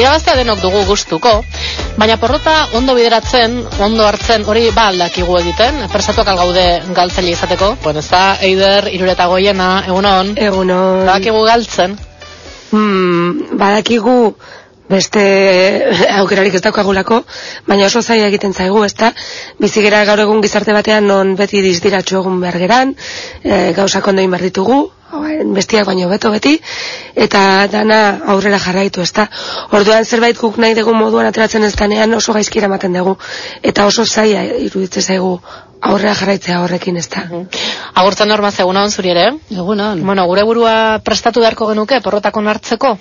irabaztea denok dugu gustuko, baina porrota ondo bideratzen, ondo hartzen, hori ba aldakigu egiten, prestatuak algaude galtzaile izateko. Bueno, ez da, eider, irureta goiena, egunon? Egunon. Badakigu galtzen? Hmm, badakigu beste aukerarik ez daukagulako, baina oso zaila egiten zaigu, ezta? Bizigera gaur egun gizarte batean non beti dizdiratxu egun behar geran, e, gauzak ondo behar ditugu, bestiak baino beto beti, eta dana aurrera jarraitu, ezta? Orduan zerbait guk nahi dugu moduan ateratzen ez danean oso gaizkira ematen dugu, eta oso zaila iruditzen zaigu aurrera jarraitzea horrekin ez da. Agurtzen norma egunon zuri ere? Egunon. Bueno, gure burua prestatu beharko genuke porrotako hartzeko?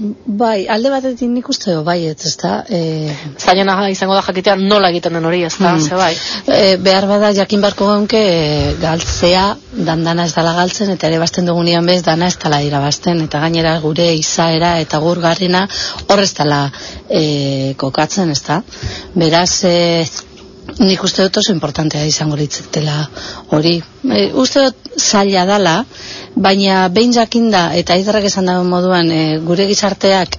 Bai, alde batetik nik uste bai, ez da. E... Zailena izango da jakitean nola egiten den hori, ez da, mm. ze bai. E, behar bada jakin barko geunke e, galtzea, dandana ez dala galtzen, eta ere basten dugunean bez, dana ez dala irabazten, eta gainera gure izaera eta gur garrina horrez dala e, kokatzen, ez da. Beraz, e, nik uste dut oso importantea izango litzetela hori. E, uste dut zaila dala, baina behin jakinda eta aidarrak esan dago moduan e, gure gizarteak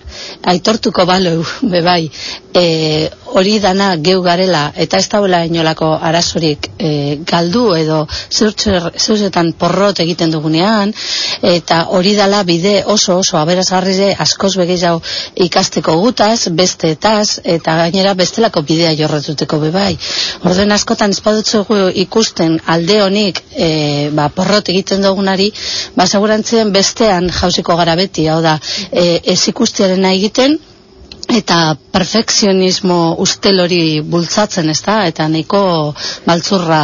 aitortuko balu bebai e, hori dana geu garela eta ez daula inolako arazorik e, galdu edo zeuzetan porrot egiten dugunean eta hori dala bide oso oso aberazgarri askoz begizau ikasteko gutaz, besteetaz eta gainera bestelako bidea jorretuteko bebai. Orden askotan espadutzu ikusten alde honik e, ba, porrot egiten dugunari ba, bestean jauziko gara beti, hau da, e, ez ikustiaren egiten, eta perfekzionismo ustel hori bultzatzen, ez da? Eta nahiko baltzurra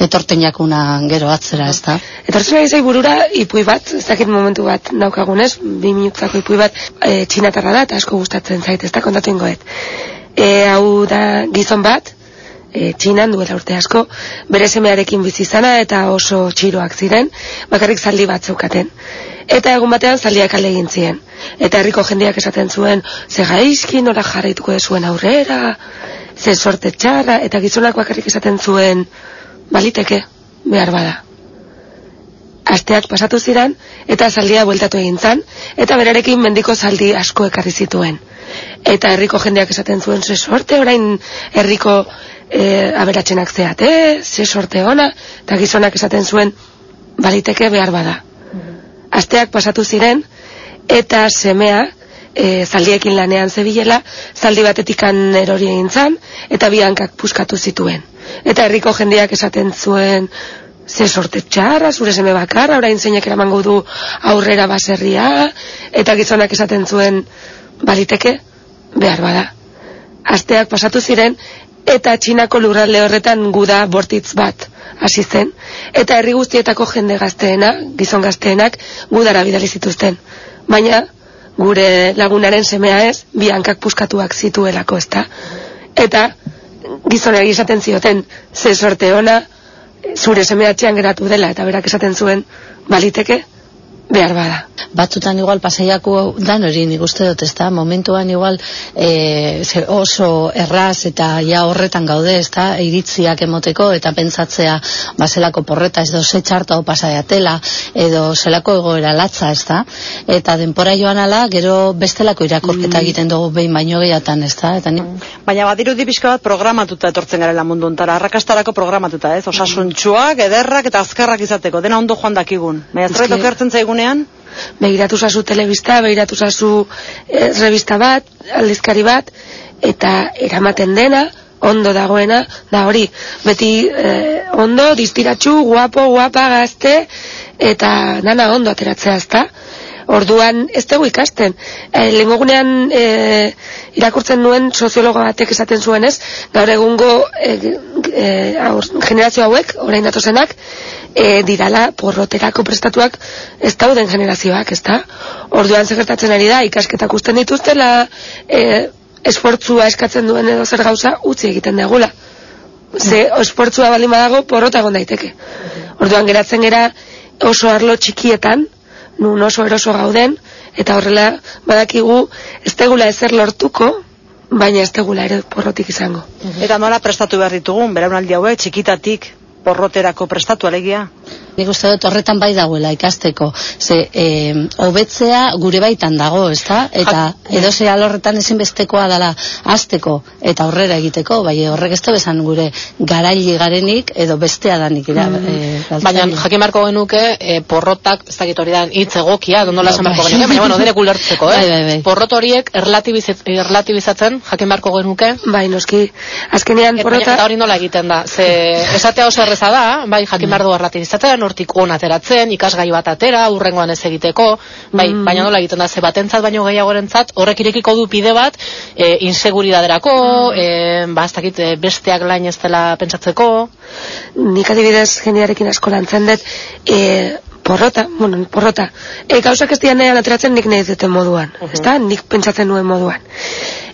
etorten jakuna gero atzera, ez da? Etortzen ari zai burura ipui bat, ez dakit momentu bat naukagunez, bi minutzako ipui bat e, txinatarra da, eta asko gustatzen zait, ez da kontatu ingoet. E, hau da gizon bat, e, txinan duela urte asko, bere semearekin bizizana eta oso txiroak ziren, bakarrik zaldi bat zeukaten. Eta egun batean zaldiak ale egin ziren. Eta herriko jendeak esaten zuen, ze gaizki nola jarraituko zuen aurrera, ze sorte txarra, eta gizonak bakarrik esaten zuen, baliteke, behar bada. Asteak pasatu ziren, eta zaldia bueltatu egin zan, eta berarekin mendiko zaldi asko ekarri zituen. Eta herriko jendeak esaten zuen, ze sorte orain herriko e, aberatzenak zeate, ze sorte ona, eta gizonak esaten zuen, baliteke behar bada. Asteak pasatu ziren, eta semea, e, zaldiekin lanean zebilela, zaldi batetikan erori egin zan, eta biankak puskatu zituen. Eta herriko jendeak esaten zuen, ze sorte txarra, zure seme bakarra, orain zeinek eramango du aurrera baserria, eta gizonak esaten zuen, baliteke, behar bada. Asteak pasatu ziren, eta txinako lurralde horretan guda bortitz bat hasi zen eta herri guztietako jende gazteena, gizon gazteenak gudara bidali zituzten. Baina gure lagunaren semea ez, bi hankak puskatuak zituelako ezta. Eta gizonak esaten zioten ze sorte ona zure semeatzean geratu dela eta berak esaten zuen baliteke behar bada. Batzutan igual pasaiako dan hori nik uste dut, ezta? Momentuan igual e, oso erraz eta ja horretan gaude, ezta? Iritziak emoteko eta pentsatzea baselako porreta ez doze txarta o pasaiatela edo zelako egoera latza, ezta? Eta denpora joan ala, gero bestelako irakorketa mm. egiten dugu behin baino gehiatan, ezta? Eta ni... Baina badiru dibizka bat programatuta etortzen garela mundu ontara, arrakastarako programatuta, ez? Osasuntxuak, ederrak eta azkarrak izateko, dena ondo joan dakigun. Baina zerretu kertzen zaigun egunean? Begiratu zazu telebista, begiratu zazu e, revista bat, aldizkari bat, eta eramaten dena, ondo dagoena, da hori, beti e, ondo, diztiratxu, guapo, guapa, gazte, eta nana ondo ateratzea ezta. Orduan ez dugu ikasten. E, Lengogunean e, irakurtzen nuen soziologa batek esaten zuen ez, gaur egungo e, e, generazio hauek, orain datozenak, e, dirala porroterako prestatuak ez dauden generazioak, ez da? Orduan segertatzen ari da, ikasketak usten dituztela, e, esportzua eskatzen duen edo zer gauza, utzi egiten degula. Ze esportzua bali dago porrota daiteke. Orduan geratzen gera oso arlo txikietan, nun oso eroso gauden, eta horrela badakigu ez tegula ezer lortuko, baina ez tegula ere porrotik izango. Eta nola prestatu behar ditugun, beraunaldi hauek, txikitatik, porroterako prestatu alegia? Nik uste dut horretan bai dagoela ikasteko. Ze, e, hobetzea gure baitan dago, ezta? Eta edo ze alorretan ezinbestekoa dela hasteko eta aurrera egiteko, bai horrek ez da bezan gure garaili garenik edo bestea danik ira. Mm. E, Baina jakin marko genuke e, porrotak, ez dakit hori da hitz egokia, dondola esan marko Bai. genuke, baina bueno, dere gulertzeko, eh? Bai, bai, bai. Porrot horiek erlatibiz- erlatibizatzen jakin marko genuke, Bai, noski, azkenean Eta, porrota... eta hori nola egiten da, ze esatea oso erreza da, bai, jakin behar du erlatibizatzen, hortik on ateratzen, ikasgai bat atera, urrengoan ez egiteko, bai, Mm. baina nola egiten da, ze batentzat baino gehiagorentzat, horrek irekiko du bide bat, e, inseguridaderako, e, ba, ez dakit, e, besteak lain ez dela pentsatzeko, nik adibidez jendearekin asko lantzen dut, e, porrota, bueno, porrota, e, gauzak ez dianean ateratzen nik nahi duten moduan, ezta? Nik pentsatzen nuen moduan.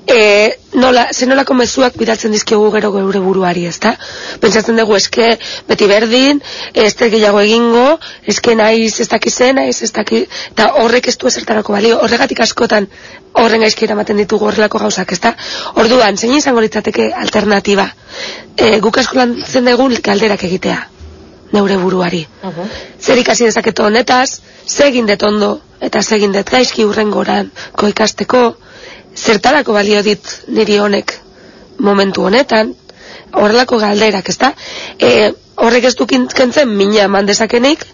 E, nola, ze nolako mezuak bidaltzen dizkigu gero geure buruari, ezta? Pentsatzen dugu eske beti berdin, ez dut gehiago egingo, eske naiz ez dakizen, naiz ez daki, eta horrek ez du ezertarako balio, horregatik askotan horren gaizki eramaten ditugu horrelako gauzak, ezta? Orduan, zein izango litzateke alternatiba? E, guk asko lantzen dugu galderak egitea neure buruari. Zer ikasi dezaket honetaz, zegin dut ondo, eta zegin dut gaizki urrengoran ikasteko, zertarako balio dit niri honek momentu honetan, horrelako galderak, ezta? E, horrek ez dukin kentzen mina eman dezakenik,